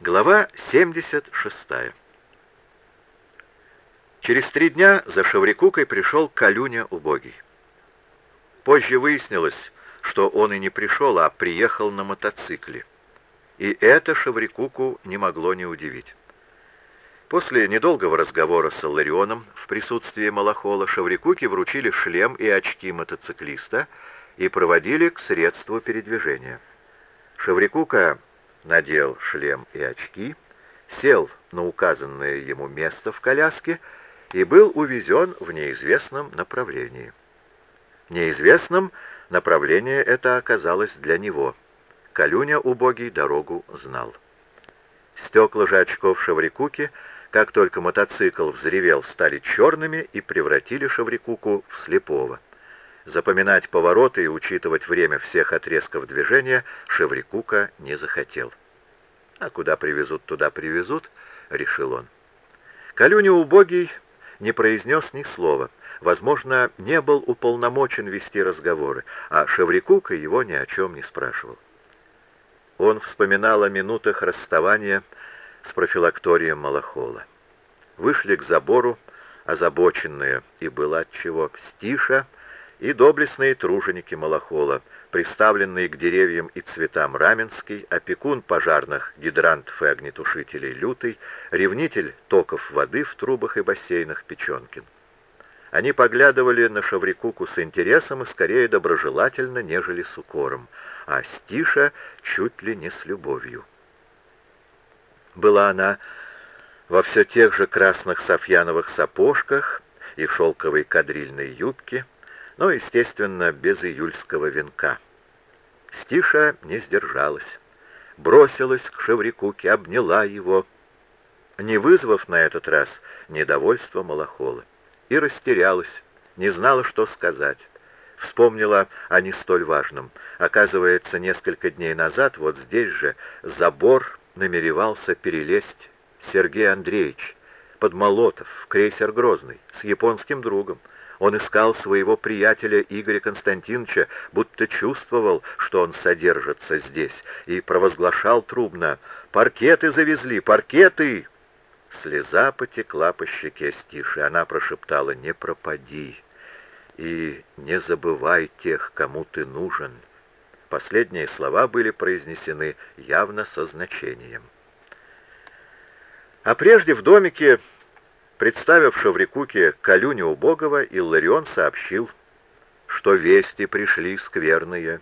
Глава 76. Через три дня за Шаврикукой пришел Калюня убогий. Позже выяснилось, что он и не пришел, а приехал на мотоцикле. И это Шаврикуку не могло не удивить. После недолгого разговора с Алларионом в присутствии Малахола Шаврикуке вручили шлем и очки мотоциклиста и проводили к средству передвижения. Шаврикука надел шлем и очки, сел на указанное ему место в коляске и был увезен в неизвестном направлении. Неизвестным направление это оказалось для него. Калюня убогий дорогу знал. Стекла же очков Шаврикуки, как только мотоцикл взревел, стали черными и превратили Шаврикуку в слепого. Запоминать повороты и учитывать время всех отрезков движения Шеврикука не захотел. «А куда привезут, туда привезут», — решил он. Калюня убогий не произнес ни слова. Возможно, не был уполномочен вести разговоры, а Шеврикука его ни о чем не спрашивал. Он вспоминал о минутах расставания с профилакторием Малахола. Вышли к забору, озабоченные, и было отчего, Стиша и доблестные труженики Малахола, приставленные к деревьям и цветам Раменский, опекун пожарных гидрантов и огнетушителей Лютый, ревнитель токов воды в трубах и бассейнах Печенкин. Они поглядывали на Шаврикуку с интересом и скорее доброжелательно, нежели с укором, а Стиша чуть ли не с любовью. Была она во все тех же красных софьяновых сапожках и шелковой кадрильной юбке, но, естественно, без июльского венка. Стиша не сдержалась, бросилась к Шеврикуке, обняла его, не вызвав на этот раз недовольства Малахола, и растерялась, не знала, что сказать. Вспомнила о не столь важном. Оказывается, несколько дней назад вот здесь же забор намеревался перелезть Сергей Андреевич под Молотов, крейсер Грозный, с японским другом. Он искал своего приятеля Игоря Константиновича, будто чувствовал, что он содержится здесь, и провозглашал трубно «Паркеты завезли! Паркеты!» Слеза потекла по щеке Стиши. Она прошептала «Не пропади и не забывай тех, кому ты нужен». Последние слова были произнесены явно со значением. А прежде в домике Представив Шаврикуке Калюню убогого, Илларион сообщил, что вести пришли скверные.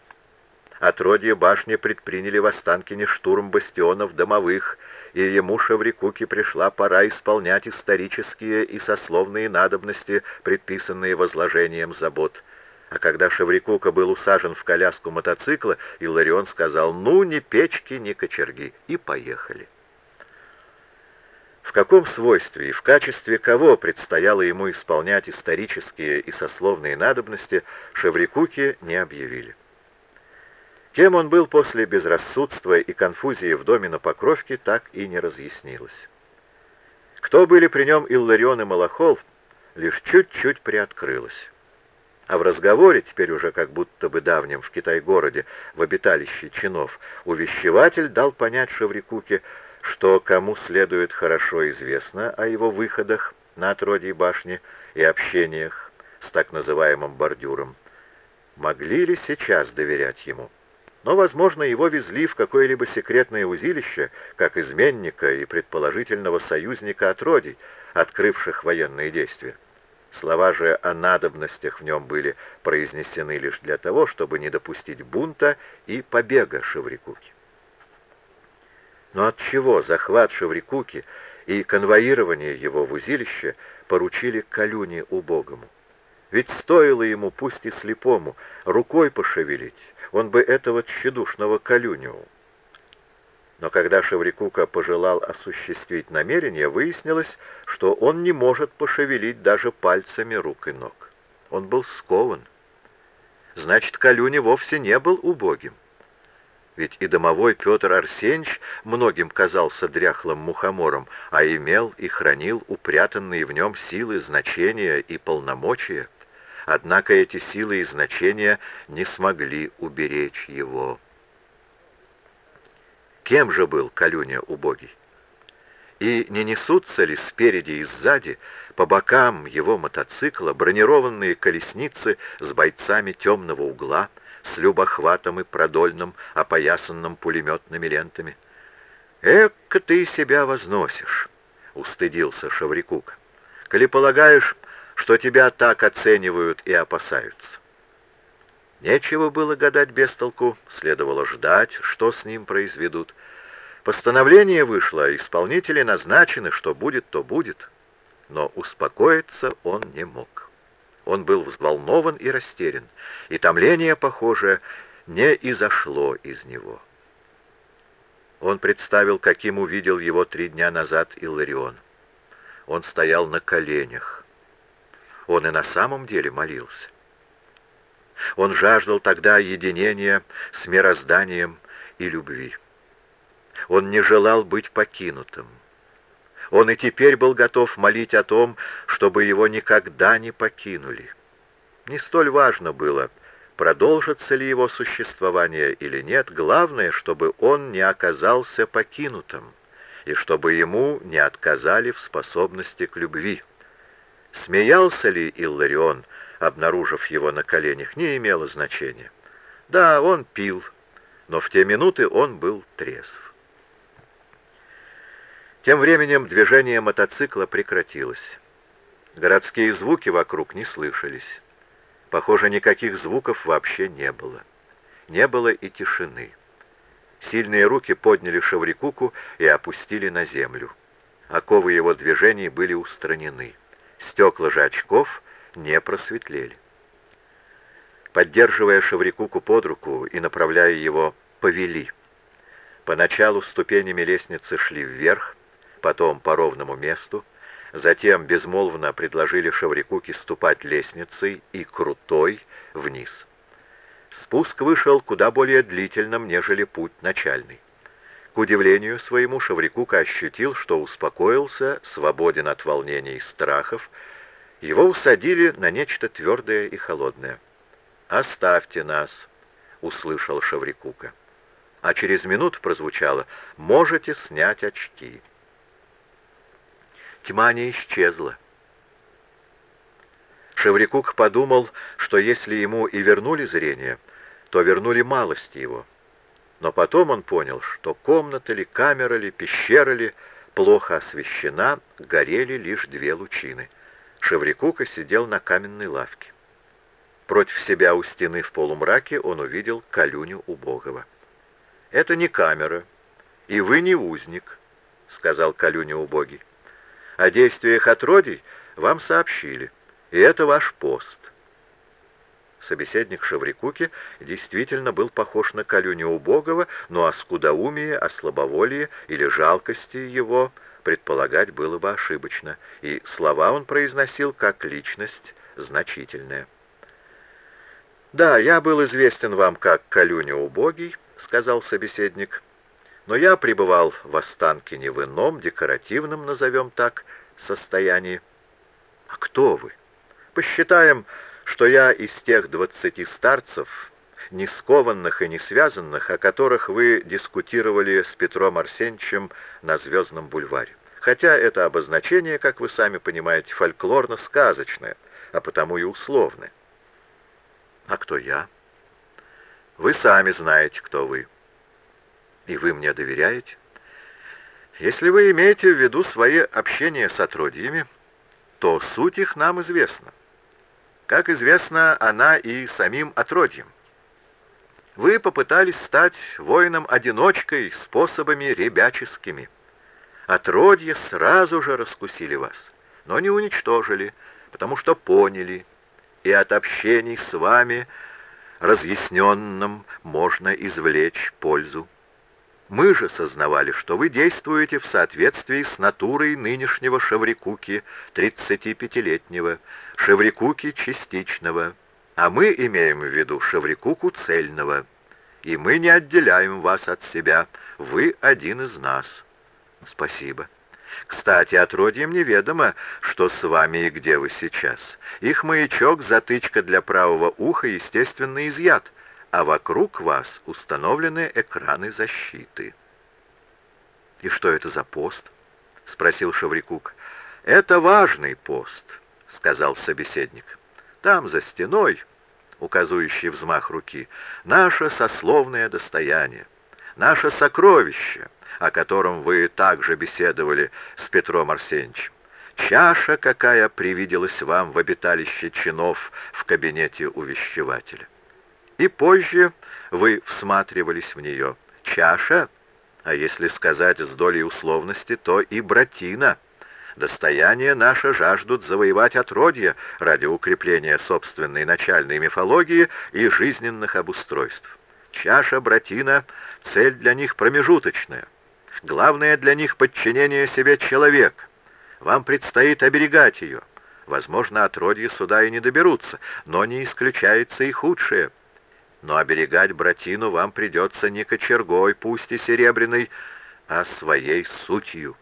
Отродье башни предприняли в Останкине штурм бастионов домовых, и ему, Шаврикуке, пришла пора исполнять исторические и сословные надобности, предписанные возложением забот. А когда Шаврикука был усажен в коляску мотоцикла, Илларион сказал «Ну, ни печки, ни кочерги», и поехали. В каком свойстве и в качестве кого предстояло ему исполнять исторические и сословные надобности, Шеврикуки не объявили. Кем он был после безрассудства и конфузии в доме на Покровке, так и не разъяснилось. Кто были при нем Илларион и Малахол, лишь чуть-чуть приоткрылось. А в разговоре, теперь уже как будто бы давнем в Китай-городе, в обиталище чинов, увещеватель дал понять Шеврикуке, что кому следует хорошо известно о его выходах на отродье башни и общениях с так называемым бордюром. Могли ли сейчас доверять ему? Но, возможно, его везли в какое-либо секретное узилище, как изменника и предположительного союзника отродий, открывших военные действия. Слова же о надобностях в нем были произнесены лишь для того, чтобы не допустить бунта и побега Шеврикуки. Но от чего захват Шеврикуки и конвоирование его в узилище поручили Калюне убогому? Ведь стоило ему, пусть и слепому, рукой пошевелить, он бы этого тщедушного Калюню. Но когда Шеврикука пожелал осуществить намерение, выяснилось, что он не может пошевелить даже пальцами рук и ног. Он был скован. Значит, Калюня вовсе не был убогим. Ведь и домовой Петр Арсеньевич многим казался дряхлым мухомором, а имел и хранил упрятанные в нем силы, значения и полномочия. Однако эти силы и значения не смогли уберечь его. Кем же был Калюня убогий? И не несутся ли спереди и сзади по бокам его мотоцикла бронированные колесницы с бойцами темного угла, с любохватом и продольным, опоясанным пулеметными лентами? «Эка ты себя возносишь!» — устыдился Шаврикук. «Коли полагаешь, что тебя так оценивают и опасаются». Нечего было гадать без толку, следовало ждать, что с ним произведут. Постановление вышло, исполнители назначены, что будет, то будет. Но успокоиться он не мог. Он был взволнован и растерян, и томление, похоже, не изошло из него. Он представил, каким увидел его три дня назад Илларион. Он стоял на коленях. Он и на самом деле молился. Он жаждал тогда единения с мирозданием и любви. Он не желал быть покинутым. Он и теперь был готов молить о том, чтобы его никогда не покинули. Не столь важно было, продолжится ли его существование или нет, главное, чтобы он не оказался покинутым, и чтобы ему не отказали в способности к любви. Смеялся ли Илларион, обнаружив его на коленях, не имело значения. Да, он пил, но в те минуты он был трезв. Тем временем движение мотоцикла прекратилось. Городские звуки вокруг не слышались. Похоже, никаких звуков вообще не было. Не было и тишины. Сильные руки подняли Шаврикуку и опустили на землю. Оковы его движений были устранены. Стекла же очков не просветлели. Поддерживая Шаврикуку под руку и направляя его, повели. Поначалу ступенями лестницы шли вверх, потом по ровному месту, затем безмолвно предложили Шаврикуке ступать лестницей и крутой вниз. Спуск вышел куда более длительным, нежели путь начальный. К удивлению своему Шаврикука ощутил, что успокоился, свободен от волнений и страхов, его усадили на нечто твердое и холодное. «Оставьте нас», — услышал Шаврикука. А через минуту прозвучало «Можете снять очки». Тьма не исчезла. Шеврикук подумал, что если ему и вернули зрение, то вернули малость его. Но потом он понял, что комната ли, камера ли, пещера ли плохо освещена, горели лишь две лучины — Шеврикука сидел на каменной лавке. Против себя у стены в полумраке он увидел Калюню убогого. «Это не камера, и вы не узник», — сказал Калюня убогий. «О действиях отродий вам сообщили, и это ваш пост». Собеседник Шаврикуки действительно был похож на Калюню убогого, но о скудоумии, о слабоволии или жалкости его предполагать было бы ошибочно, и слова он произносил как личность значительная. «Да, я был известен вам как Калюня убогий», — сказал собеседник, «но я пребывал в Останкине в ином, декоративном, назовем так, состоянии». «А кто вы?» «Посчитаем, что я из тех двадцати старцев, не скованных и не связанных, о которых вы дискутировали с Петром Арсеньевичем на Звездном бульваре. Хотя это обозначение, как вы сами понимаете, фольклорно-сказочное, а потому и условное. А кто я? Вы сами знаете, кто вы. И вы мне доверяете? Если вы имеете в виду свои общения с отродьями, то суть их нам известна. Как известно, она и самим отродьям. Вы попытались стать воином-одиночкой способами ребяческими. Отродья сразу же раскусили вас, но не уничтожили, потому что поняли, и от общений с вами разъясненным можно извлечь пользу. Мы же сознавали, что вы действуете в соответствии с натурой нынешнего Шеврикуки, 35-летнего, Шеврикуки частичного, а мы имеем в виду Шеврикуку цельного, и мы не отделяем вас от себя, вы один из нас. Спасибо. Кстати, отродьям неведомо, что с вами и где вы сейчас. Их маячок, затычка для правого уха, естественно, изъят, а вокруг вас установлены экраны защиты. «И что это за пост?» — спросил Шаврикук. «Это важный пост», — сказал собеседник. «Там, за стеной, указывающий взмах руки, наше сословное достояние, наше сокровище, о котором вы также беседовали с Петром Арсеньевичем. Чаша, какая привиделась вам в обиталище чинов в кабинете увещевателя. И позже вы всматривались в нее. Чаша, а если сказать с долей условности, то и братина. Достояние наше жаждут завоевать отродье ради укрепления собственной начальной мифологии и жизненных обустройств. Чаша братина — цель для них промежуточная. Главное для них подчинение себе человек. Вам предстоит оберегать ее. Возможно, отродье сюда и не доберутся, но не исключается и худшее. Но оберегать братину вам придется не кочергой, пусть и серебряной, а своей сутью.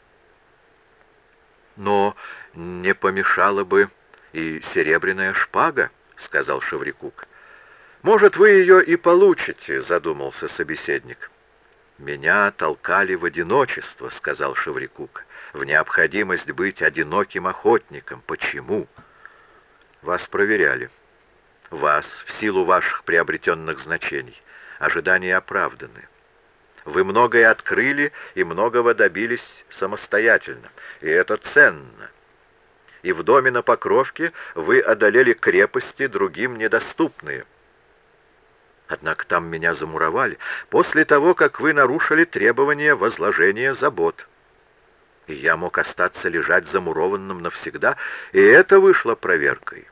«Но не помешала бы и серебряная шпага», — сказал Шеврикук. «Может, вы ее и получите», — задумался собеседник. «Меня толкали в одиночество», — сказал Шеврикук, — «в необходимость быть одиноким охотником. Почему?» «Вас проверяли. Вас, в силу ваших приобретенных значений. Ожидания оправданы. Вы многое открыли и многого добились самостоятельно, и это ценно. И в доме на Покровке вы одолели крепости, другим недоступные. Однако там меня замуровали после того, как вы нарушили требования возложения забот. И я мог остаться лежать замурованным навсегда, и это вышло проверкой.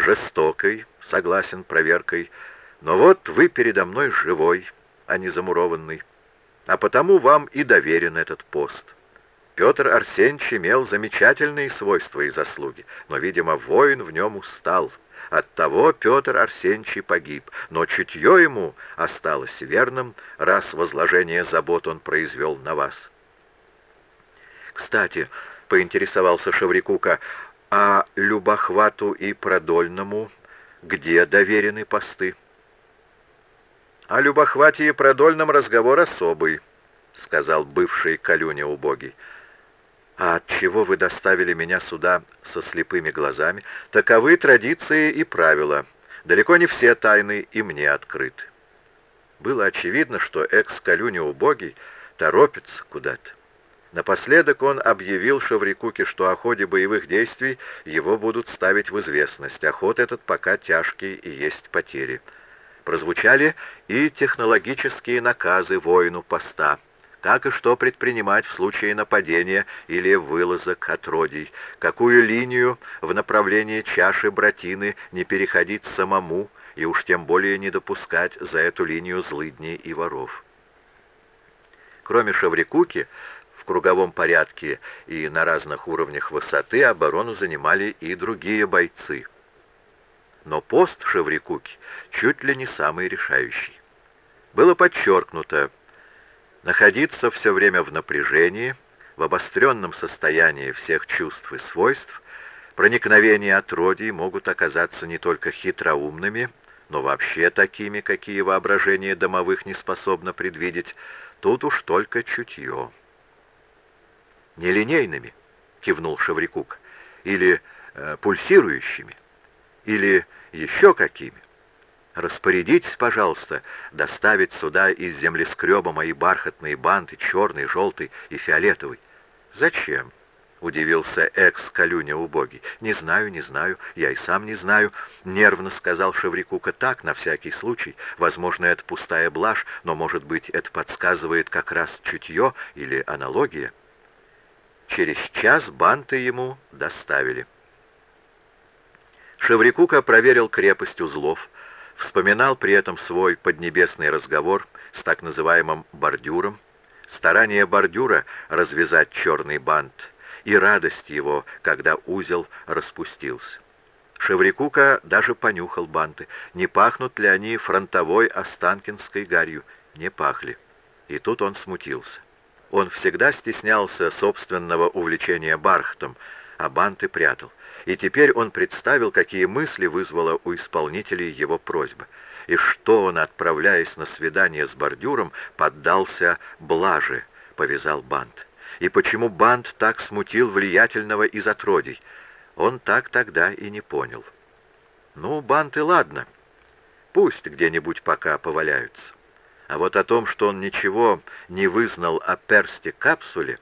Жестокой, согласен, проверкой, но вот вы передо мной живой, а не замурованный а потому вам и доверен этот пост. Петр Арсеньевич имел замечательные свойства и заслуги, но, видимо, воин в нем устал. Оттого Петр Арсеньевич погиб, но чутье ему осталось верным, раз возложение забот он произвел на вас. Кстати, поинтересовался Шеврикука, а Любохвату и Продольному где доверены посты? «О Любохвате и Продольном разговор особый», — сказал бывший Калюня убогий. «А от чего вы доставили меня сюда со слепыми глазами? Таковы традиции и правила. Далеко не все тайны и мне открыты». Было очевидно, что экс-Калюня убогий торопится куда-то. Напоследок он объявил Шаврикуке, что о ходе боевых действий его будут ставить в известность, а этот пока тяжкий и есть потери. Прозвучали и технологические наказы воину поста, как и что предпринимать в случае нападения или вылазок отродий, какую линию в направлении чаши братины не переходить самому и уж тем более не допускать за эту линию злыдней и воров. Кроме Шаврикуки, круговом порядке и на разных уровнях высоты оборону занимали и другие бойцы – но пост Шеврикуки чуть ли не самый решающий. Было подчеркнуто, находиться все время в напряжении, в обостренном состоянии всех чувств и свойств, проникновения отродий могут оказаться не только хитроумными, но вообще такими, какие воображение домовых не способно предвидеть, тут уж только чутье. «Нелинейными», — кивнул Шеврикук, — «или э, пульсирующими» или еще какими. Распорядитесь, пожалуйста, доставить сюда из землескреба мои бархатные банты, черный, желтый и фиолетовый. Зачем? — удивился экс-калюня убогий. «Не знаю, не знаю, я и сам не знаю», — нервно сказал Шеврикука так, на всякий случай. «Возможно, это пустая блажь, но, может быть, это подсказывает как раз чутье или аналогия». Через час банты ему доставили. Шеврикука проверил крепость узлов, вспоминал при этом свой поднебесный разговор с так называемым бордюром, старание бордюра развязать черный бант и радость его, когда узел распустился. Шеврикука даже понюхал банты. Не пахнут ли они фронтовой останкинской гарью? Не пахли. И тут он смутился. Он всегда стеснялся собственного увлечения бархатом, а банты прятал. И теперь он представил, какие мысли вызвала у исполнителей его просьба, и что он, отправляясь на свидание с бордюром, поддался блаже, повязал бант. И почему бант так смутил влиятельного из отродий, он так тогда и не понял. Ну, банты ладно, пусть где-нибудь пока поваляются. А вот о том, что он ничего не вызнал о персте капсуле,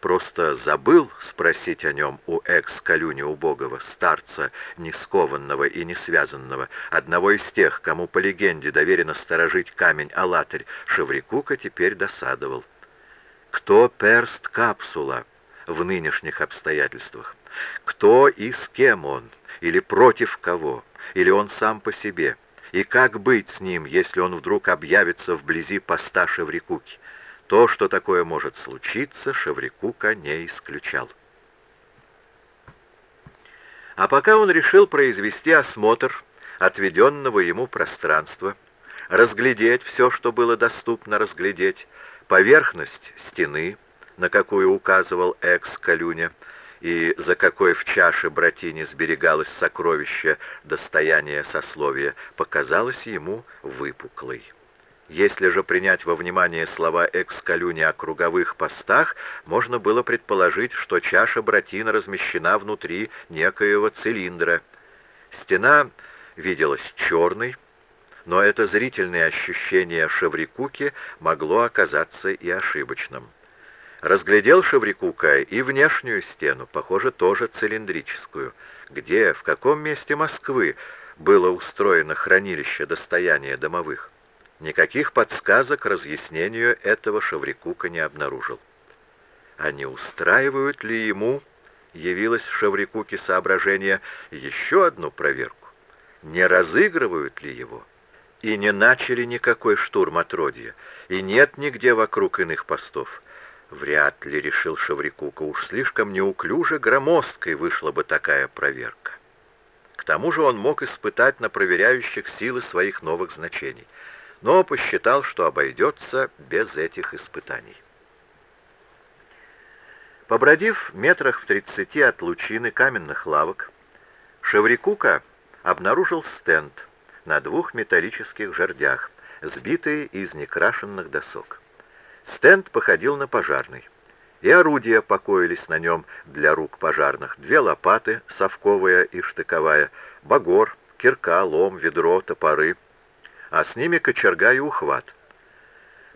просто забыл спросить о нем у экс-калюни убогого, старца, не скованного и не связанного, одного из тех, кому по легенде доверено сторожить камень Алатырь, Шеврикука теперь досадовал. Кто перст капсула в нынешних обстоятельствах? Кто и с кем он? Или против кого? Или он сам по себе? И как быть с ним, если он вдруг объявится вблизи поста Шеврикуки? То, что такое может случиться, Шеврикука не исключал. А пока он решил произвести осмотр отведенного ему пространства, разглядеть все, что было доступно разглядеть, поверхность стены, на какую указывал экс-калюня, и за какой в чаше братине сберегалось сокровище достояния сословия, показалось ему выпуклой. Если же принять во внимание слова экс-калюни о круговых постах, можно было предположить, что чаша братина размещена внутри некоего цилиндра. Стена виделась черной, но это зрительное ощущение Шеврикуки могло оказаться и ошибочным. Разглядел Шеврикука и внешнюю стену, похоже, тоже цилиндрическую. Где, в каком месте Москвы было устроено хранилище достояния домовых? Никаких подсказок разъяснению этого Шеврикука не обнаружил. А не устраивают ли ему, явилось Шеврикуке соображение, еще одну проверку? Не разыгрывают ли его? И не начали никакой штурм отродья, и нет нигде вокруг иных постов. Вряд ли, решил Шаврикука, уж слишком неуклюже громоздкой вышла бы такая проверка. К тому же он мог испытать на проверяющих силы своих новых значений, но посчитал, что обойдется без этих испытаний. Побродив метрах в тридцати от лучины каменных лавок, Шеврикука обнаружил стенд на двух металлических жердях, сбитый из некрашенных досок. Стенд походил на пожарный. И орудия покоились на нем для рук пожарных. Две лопаты, совковая и штыковая, багор, кирка, лом, ведро, топоры. А с ними кочерга и ухват.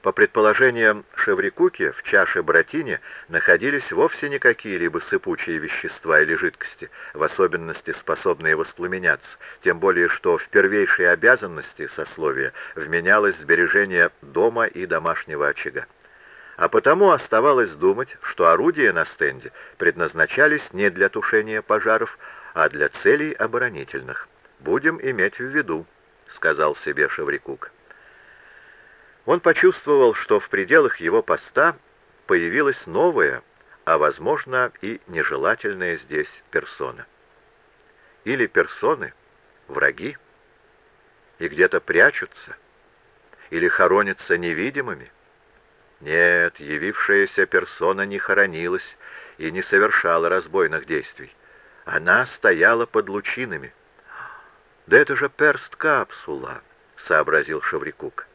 По предположениям Шеврикуки, в чаше братине находились вовсе не какие-либо сыпучие вещества или жидкости, в особенности способные воспламеняться, тем более что в первейшие обязанности сословия вменялось сбережение дома и домашнего очага а потому оставалось думать, что орудия на стенде предназначались не для тушения пожаров, а для целей оборонительных. «Будем иметь в виду», — сказал себе Шеврикук. Он почувствовал, что в пределах его поста появилась новая, а, возможно, и нежелательная здесь персона. Или персоны — враги, и где-то прячутся, или хоронятся невидимыми, нет, явившаяся персона не хоронилась и не совершала разбойных действий. Она стояла под лучинами. «Да это же перст-капсула», — сообразил Шаврикук.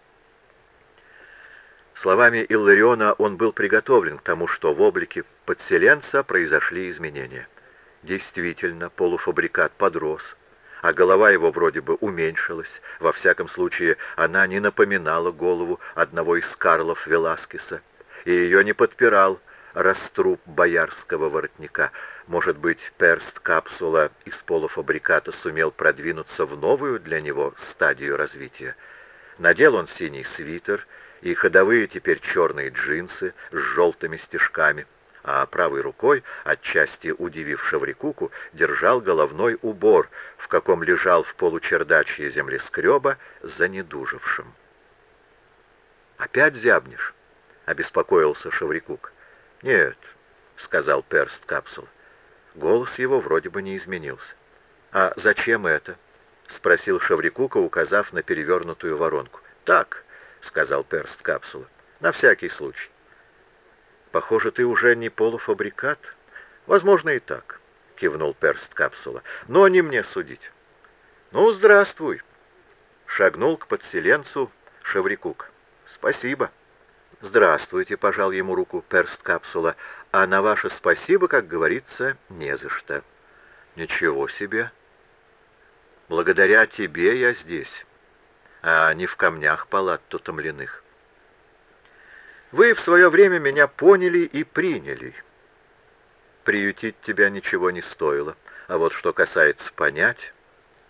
Словами Иллариона он был приготовлен к тому, что в облике подселенца произошли изменения. Действительно, полуфабрикат подрос, а голова его вроде бы уменьшилась. Во всяком случае, она не напоминала голову одного из Карлов Веласкеса, и ее не подпирал раструб боярского воротника. Может быть, перст-капсула из полуфабриката сумел продвинуться в новую для него стадию развития. Надел он синий свитер и ходовые теперь черные джинсы с желтыми стежками — а правой рукой, отчасти удивив Шаврикуку, держал головной убор, в каком лежал в получердачье землескреба занедужившим. «Опять зябнешь?» — обеспокоился Шаврикук. «Нет», — сказал перст капсул. Голос его вроде бы не изменился. «А зачем это?» — спросил Шаврикука, указав на перевернутую воронку. «Так», — сказал перст капсула, — «на всякий случай». Похоже, ты уже не полуфабрикат. Возможно, и так, кивнул перст капсула. Но не мне судить. Ну, здравствуй. Шагнул к подселенцу Шеврикук. Спасибо. «Здравствуйте», — пожал ему руку перст капсула, «а на ваше спасибо, как говорится, не за что». «Ничего себе! Благодаря тебе я здесь, а не в камнях палат тутомленных. Вы в свое время меня поняли и приняли. Приютить тебя ничего не стоило, а вот что касается понять...»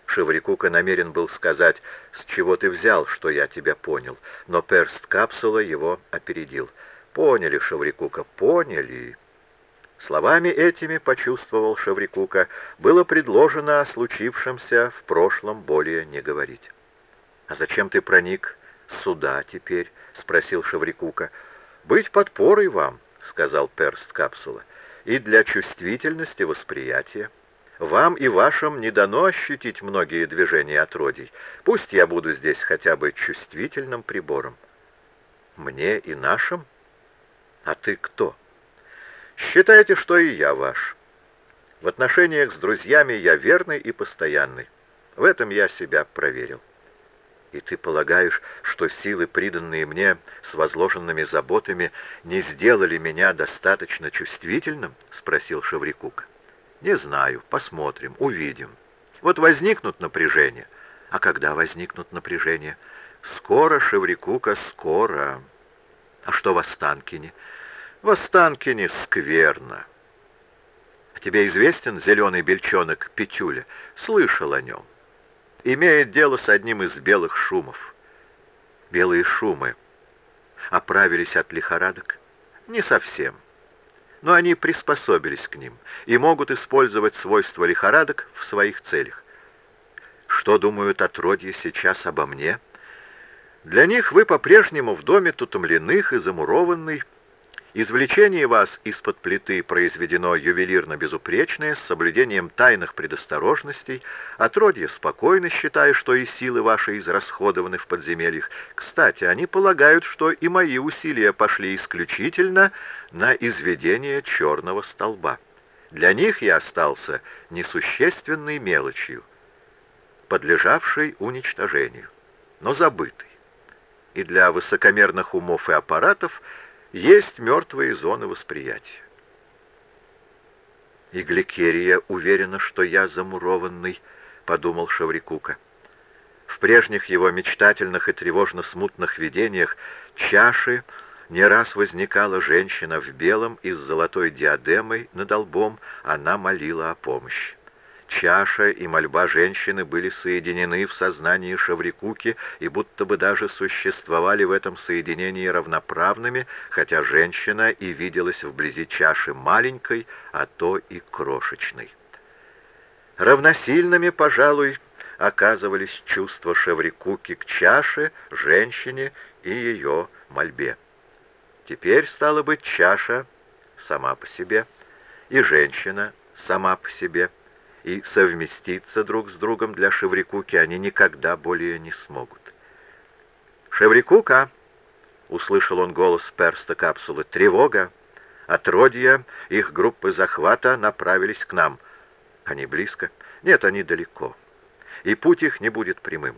Шеврикука намерен был сказать, с чего ты взял, что я тебя понял, но перст капсула его опередил. Поняли, Шеврикука, поняли. Словами этими, почувствовал Шеврикука, было предложено о случившемся в прошлом более не говорить. «А зачем ты проник сюда теперь?» — спросил Шеврикука. «Быть подпорой вам», — сказал перст капсула, — «и для чувствительности восприятия». Вам и вашим не дано ощутить многие движения отродий. Пусть я буду здесь хотя бы чувствительным прибором. Мне и нашим? А ты кто? Считайте, что и я ваш. В отношениях с друзьями я верный и постоянный. В этом я себя проверил. И ты полагаешь, что силы, приданные мне с возложенными заботами, не сделали меня достаточно чувствительным? — спросил Шаврикук. Не знаю, посмотрим, увидим. Вот возникнут напряжения. А когда возникнут напряжения? Скоро, Шеврикука, скоро. А что в Останкине? В Останкине скверно. Тебе известен зеленый бельчонок Петюля? Слышал о нем. Имеет дело с одним из белых шумов. Белые шумы оправились от лихорадок? Не совсем но они приспособились к ним и могут использовать свойства лихорадок в своих целях. Что думают отродья сейчас обо мне? Для них вы по-прежнему в доме тутомленных и замурованный, Извлечение вас из-под плиты произведено ювелирно безупречное, с соблюдением тайных предосторожностей, отродье спокойно считая, что и силы ваши израсходованы в подземельях. Кстати, они полагают, что и мои усилия пошли исключительно на изведение черного столба. Для них я остался несущественной мелочью, подлежавшей уничтожению, но забытой. И для высокомерных умов и аппаратов – есть мертвые зоны восприятия. И Гликерия уверена, что я замурованный, — подумал Шаврикука. В прежних его мечтательных и тревожно-смутных видениях чаши не раз возникала женщина в белом и с золотой диадемой над лбом, она молила о помощи. Чаша и мольба женщины были соединены в сознании Шаврикуки и будто бы даже существовали в этом соединении равноправными, хотя женщина и виделась вблизи чаши маленькой, а то и крошечной. Равносильными, пожалуй, оказывались чувства Шеврикуки к чаше, женщине и ее мольбе. Теперь, стала быть, чаша сама по себе и женщина сама по себе — и совместиться друг с другом для Шеврикуки они никогда более не смогут. «Шеврикука!» — услышал он голос перста капсулы. «Тревога! Отродья их группы захвата направились к нам. Они близко? Нет, они далеко. И путь их не будет прямым.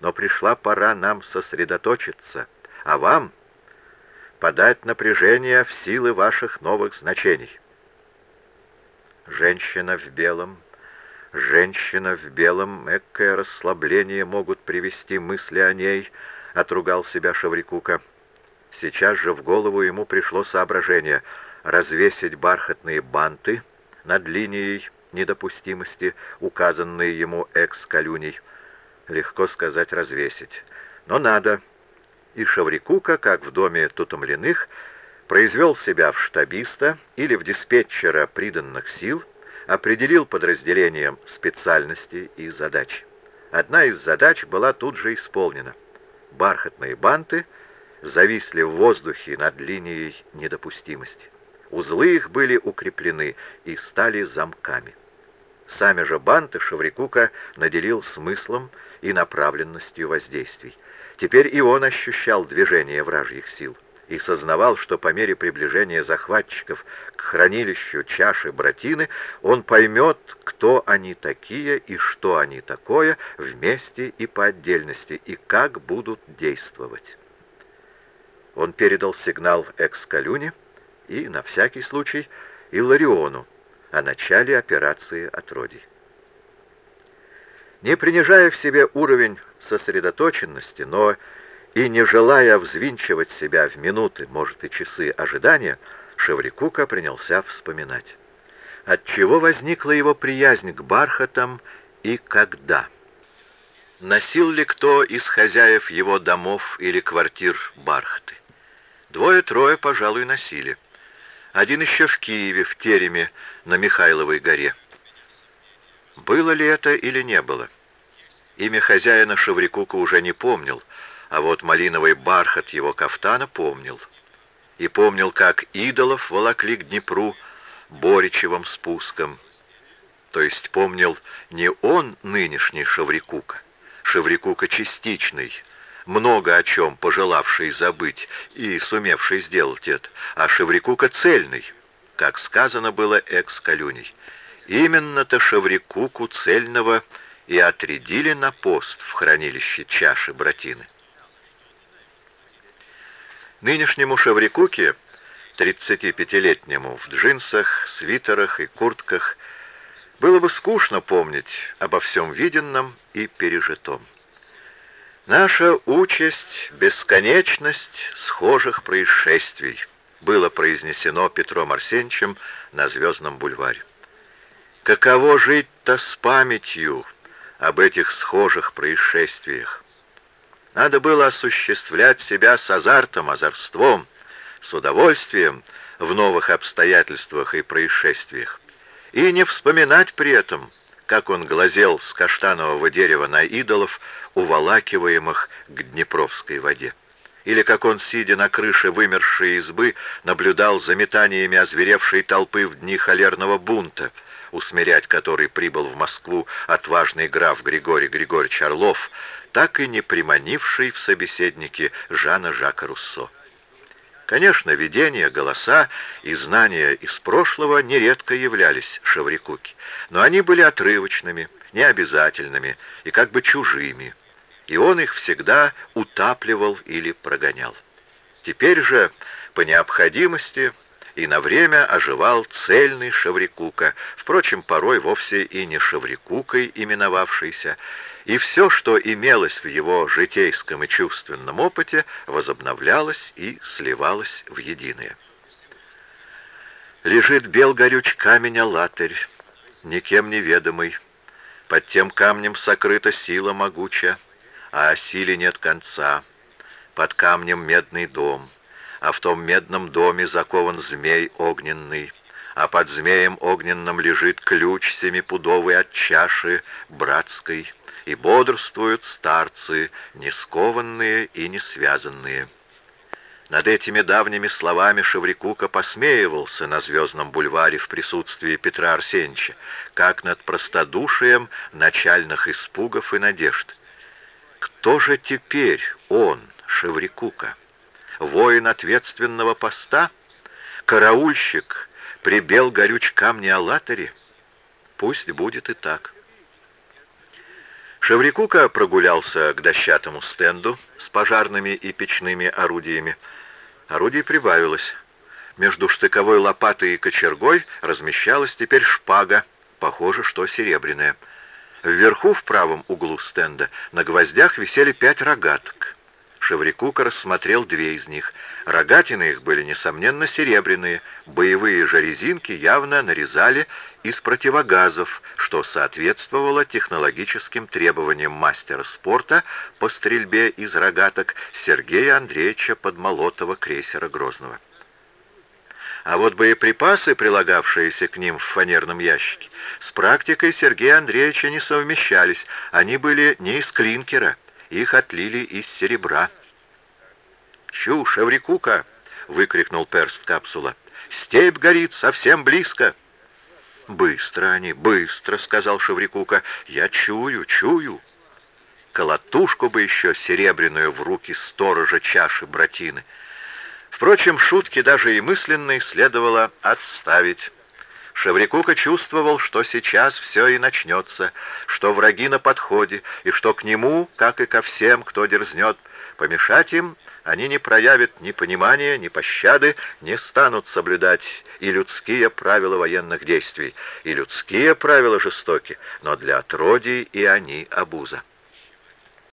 Но пришла пора нам сосредоточиться, а вам подать напряжение в силы ваших новых значений». Женщина в белом Женщина в белом, экое расслабление могут привести мысли о ней, — отругал себя Шаврикука. Сейчас же в голову ему пришло соображение развесить бархатные банты над линией недопустимости, указанные ему экс-калюней. Легко сказать развесить. Но надо. И Шаврикука, как в доме Тутомленных, произвел себя в штабиста или в диспетчера приданных сил — определил подразделением специальности и задачи. Одна из задач была тут же исполнена. Бархатные банты зависли в воздухе над линией недопустимости. Узлы их были укреплены и стали замками. Сами же банты Шаврикука наделил смыслом и направленностью воздействий. Теперь и он ощущал движение вражьих сил и сознавал, что по мере приближения захватчиков к хранилищу чаши Братины он поймет, кто они такие и что они такое вместе и по отдельности, и как будут действовать. он передал сигнал Экскалюне и, на всякий случай, Иллариону о начале операции «Отродий». Не принижая в себе уровень сосредоточенности, но и не желая взвинчивать себя в минуты, может и часы ожидания, Шеврикука принялся вспоминать. Отчего возникла его приязнь к бархатам и когда? Носил ли кто из хозяев его домов или квартир бархаты? Двое-трое, пожалуй, носили. Один еще в Киеве, в тереме на Михайловой горе. Было ли это или не было? Имя хозяина Шеврикука уже не помнил, а вот малиновый бархат его кафтана помнил. И помнил, как идолов волокли к Днепру Боричевым спуском. То есть помнил не он нынешний Шеврикука, Шеврикука частичный, много о чем пожелавший забыть и сумевший сделать это, а Шеврикука цельный, как сказано было экс-калюней. Именно-то Шеврикуку цельного и отрядили на пост в хранилище чаши братины. Нынешнему Шеврикуке, 35-летнему, в джинсах, свитерах и куртках, было бы скучно помнить обо всем виденном и пережитом. Наша участь — бесконечность схожих происшествий, было произнесено Петром Арсеньевичем на Звездном бульваре. Каково жить-то с памятью об этих схожих происшествиях? Надо было осуществлять себя с азартом, озорством, с удовольствием в новых обстоятельствах и происшествиях. И не вспоминать при этом, как он глазел с каштанового дерева на идолов, уволакиваемых к Днепровской воде. Или как он, сидя на крыше вымершей избы, наблюдал за метаниями озверевшей толпы в дни холерного бунта, усмирять который прибыл в Москву отважный граф Григорий Григорьевич Орлов, так и не приманивший в собеседники Жана Жака Руссо. Конечно, видения, голоса и знания из прошлого нередко являлись Шаврикуки, но они были отрывочными, необязательными и как бы чужими, и он их всегда утапливал или прогонял. Теперь же, по необходимости, и на время оживал цельный Шаврикука, впрочем, порой вовсе и не Шаврикукой именовавшийся, и все, что имелось в его житейском и чувственном опыте, возобновлялось и сливалось в единое. Лежит бел горюч камень латырь, никем неведомый, под тем камнем сокрыта сила могучая, а о силе нет конца, под камнем медный дом, а в том медном доме закован змей огненный, а под змеем огненным лежит ключ семипудовый от чаши братской, и бодрствуют старцы, не скованные и не связанные. Над этими давними словами Шеврикука посмеивался на Звездном бульваре в присутствии Петра Арсеньевича, как над простодушием начальных испугов и надежд. Кто же теперь он, Шеврикука? Воин ответственного поста? Караульщик прибел горюч камни Аллатаре? Пусть будет и так. Шеврикука прогулялся к дощатому стенду с пожарными и печными орудиями. Орудий прибавилось. Между штыковой лопатой и кочергой размещалась теперь шпага, похоже, что серебряная. Вверху, в правом углу стенда, на гвоздях висели пять рогаток. Шеврикука рассмотрел две из них. Рогатины их были, несомненно, серебряные. Боевые же резинки явно нарезали из противогазов, что соответствовало технологическим требованиям мастера спорта по стрельбе из рогаток Сергея Андреевича Подмолотова крейсера Грозного. А вот боеприпасы, прилагавшиеся к ним в фанерном ящике, с практикой Сергея Андреевича не совмещались. Они были не из клинкера, их отлили из серебра. «Чу, Шеврикука!» — выкрикнул перст капсула. «Степь горит совсем близко!» «Быстро они, быстро!» — сказал Шеврикука. «Я чую, чую!» Колотушку бы еще серебряную в руки сторожа чаши братины. Впрочем, шутки даже и мысленные следовало отставить. Шеврикука чувствовал, что сейчас все и начнется, что враги на подходе, и что к нему, как и ко всем, кто дерзнет, помешать им, они не проявят ни понимания, ни пощады, не станут соблюдать и людские правила военных действий, и людские правила жестоки, но для отродий и они обуза.